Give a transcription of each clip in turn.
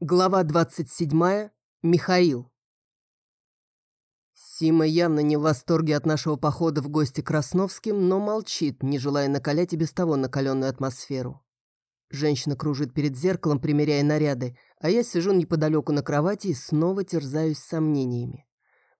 Глава 27. Михаил. Сима явно не в восторге от нашего похода в гости к Красновским, но молчит, не желая накалять и без того накаленную атмосферу. Женщина кружит перед зеркалом, примеряя наряды, а я сижу неподалеку на кровати и снова терзаюсь сомнениями.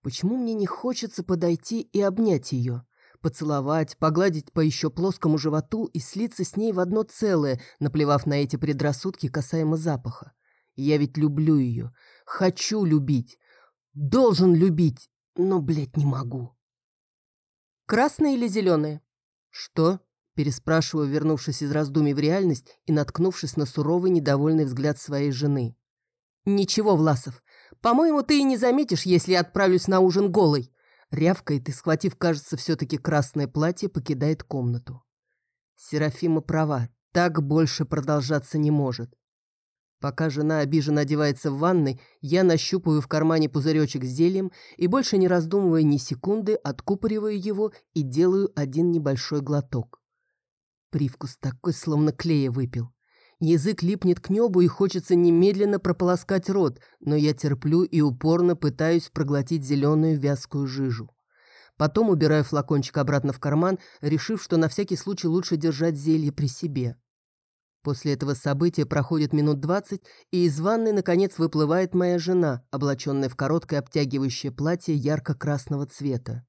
Почему мне не хочется подойти и обнять ее? Поцеловать, погладить по еще плоскому животу и слиться с ней в одно целое, наплевав на эти предрассудки касаемо запаха. Я ведь люблю ее. Хочу любить. Должен любить. Но, блядь, не могу. Красные или зеленые? Что? Переспрашиваю, вернувшись из раздумий в реальность и наткнувшись на суровый, недовольный взгляд своей жены. Ничего, Власов. По-моему, ты и не заметишь, если я отправлюсь на ужин голой. Рявкает и, схватив, кажется, все-таки красное платье, покидает комнату. Серафима права. Так больше продолжаться не может. Пока жена обиженно одевается в ванной, я нащупываю в кармане пузыречек с зельем и, больше не раздумывая ни секунды, откупориваю его и делаю один небольшой глоток. Привкус такой, словно клея выпил. Язык липнет к небу и хочется немедленно прополоскать рот, но я терплю и упорно пытаюсь проглотить зеленую вязкую жижу. Потом убираю флакончик обратно в карман, решив, что на всякий случай лучше держать зелье при себе. После этого события проходит минут двадцать, и из ванной, наконец, выплывает моя жена, облаченная в короткое обтягивающее платье ярко-красного цвета.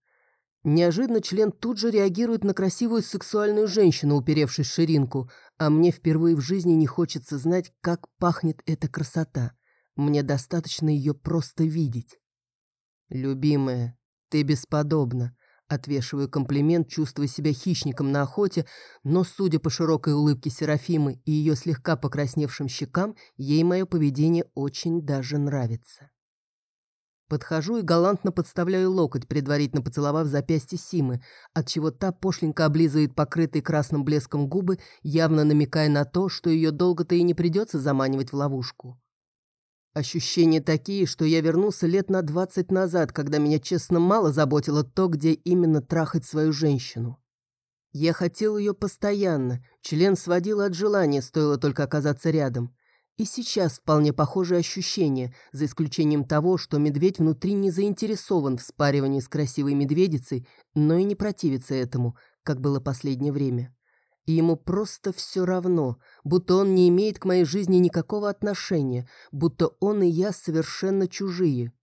Неожиданно член тут же реагирует на красивую сексуальную женщину, уперевшись ширинку, а мне впервые в жизни не хочется знать, как пахнет эта красота. Мне достаточно ее просто видеть. «Любимая, ты бесподобна», Отвешиваю комплимент, чувствуя себя хищником на охоте, но, судя по широкой улыбке Серафимы и ее слегка покрасневшим щекам, ей мое поведение очень даже нравится. Подхожу и галантно подставляю локоть, предварительно поцеловав запястье Симы, отчего та пошленько облизывает покрытые красным блеском губы, явно намекая на то, что ее долго-то и не придется заманивать в ловушку. Ощущения такие, что я вернулся лет на двадцать назад, когда меня, честно, мало заботило то, где именно трахать свою женщину. Я хотел ее постоянно, член сводил от желания, стоило только оказаться рядом. И сейчас вполне похожие ощущения, за исключением того, что медведь внутри не заинтересован в спаривании с красивой медведицей, но и не противится этому, как было последнее время и ему просто все равно, будто он не имеет к моей жизни никакого отношения, будто он и я совершенно чужие.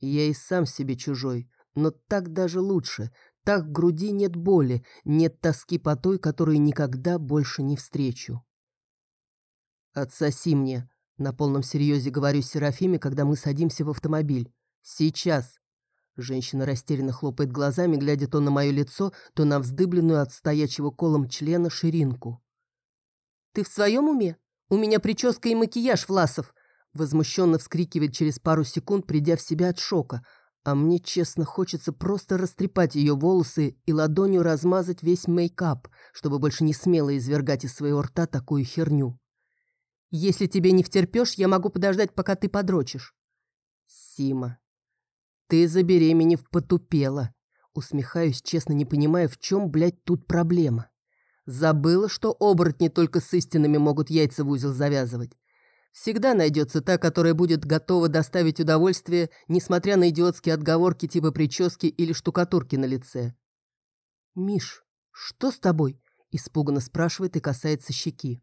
Я и сам себе чужой, но так даже лучше, так в груди нет боли, нет тоски по той, которую никогда больше не встречу. «Отсоси мне», — на полном серьезе говорю Серафиме, когда мы садимся в автомобиль. «Сейчас». Женщина растерянно хлопает глазами, глядя то на мое лицо, то на вздыбленную от стоячего колом члена ширинку. «Ты в своем уме? У меня прическа и макияж, Власов!» Возмущенно вскрикивает через пару секунд, придя в себя от шока. А мне, честно, хочется просто растрепать ее волосы и ладонью размазать весь мейкап, чтобы больше не смело извергать из своего рта такую херню. «Если тебе не втерпешь, я могу подождать, пока ты подрочишь». «Сима, «Ты, забеременев, потупела». Усмехаюсь, честно не понимая, в чем, блядь, тут проблема. Забыла, что оборотни только с истинами могут яйца в узел завязывать. Всегда найдется та, которая будет готова доставить удовольствие, несмотря на идиотские отговорки типа прически или штукатурки на лице. «Миш, что с тобой?» – испуганно спрашивает и касается щеки.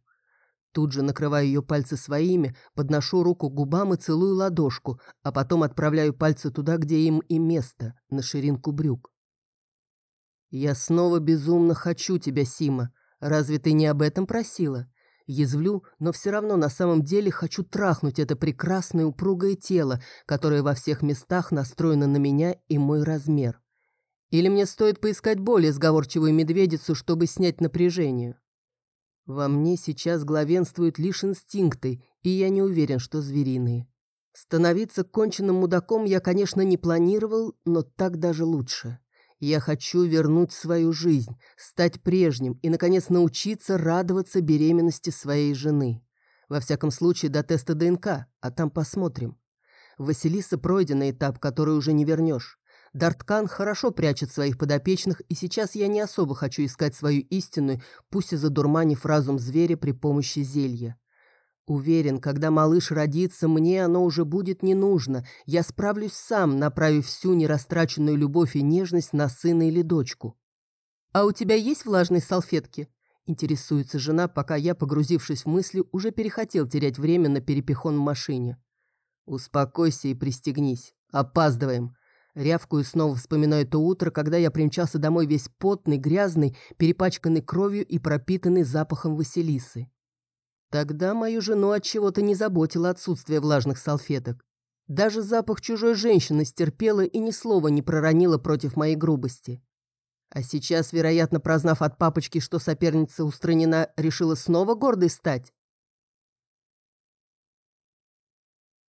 Тут же накрываю ее пальцы своими, подношу руку к губам и целую ладошку, а потом отправляю пальцы туда, где им и место, на ширинку брюк. «Я снова безумно хочу тебя, Сима. Разве ты не об этом просила?» Язвлю, но все равно на самом деле хочу трахнуть это прекрасное упругое тело, которое во всех местах настроено на меня и мой размер. Или мне стоит поискать более сговорчивую медведицу, чтобы снять напряжение? Во мне сейчас главенствуют лишь инстинкты, и я не уверен, что звериные. Становиться конченным мудаком я, конечно, не планировал, но так даже лучше. Я хочу вернуть свою жизнь, стать прежним и, наконец, научиться радоваться беременности своей жены. Во всяком случае, до теста ДНК, а там посмотрим. Василиса пройденный этап, который уже не вернешь. Дарткан хорошо прячет своих подопечных, и сейчас я не особо хочу искать свою истинную, пусть и задурманив разум зверя при помощи зелья. Уверен, когда малыш родится, мне оно уже будет не нужно. Я справлюсь сам, направив всю нерастраченную любовь и нежность на сына или дочку. «А у тебя есть влажные салфетки?» Интересуется жена, пока я, погрузившись в мысли, уже перехотел терять время на перепихон в машине. «Успокойся и пристегнись. Опаздываем». Рявкую снова вспоминаю то утро, когда я примчался домой весь потный, грязный, перепачканный кровью и пропитанный запахом Василисы. Тогда мою жену от чего-то не заботило отсутствие влажных салфеток. Даже запах чужой женщины стерпела и ни слова не проронила против моей грубости. А сейчас, вероятно, прознав от папочки, что соперница устранена, решила снова гордой стать.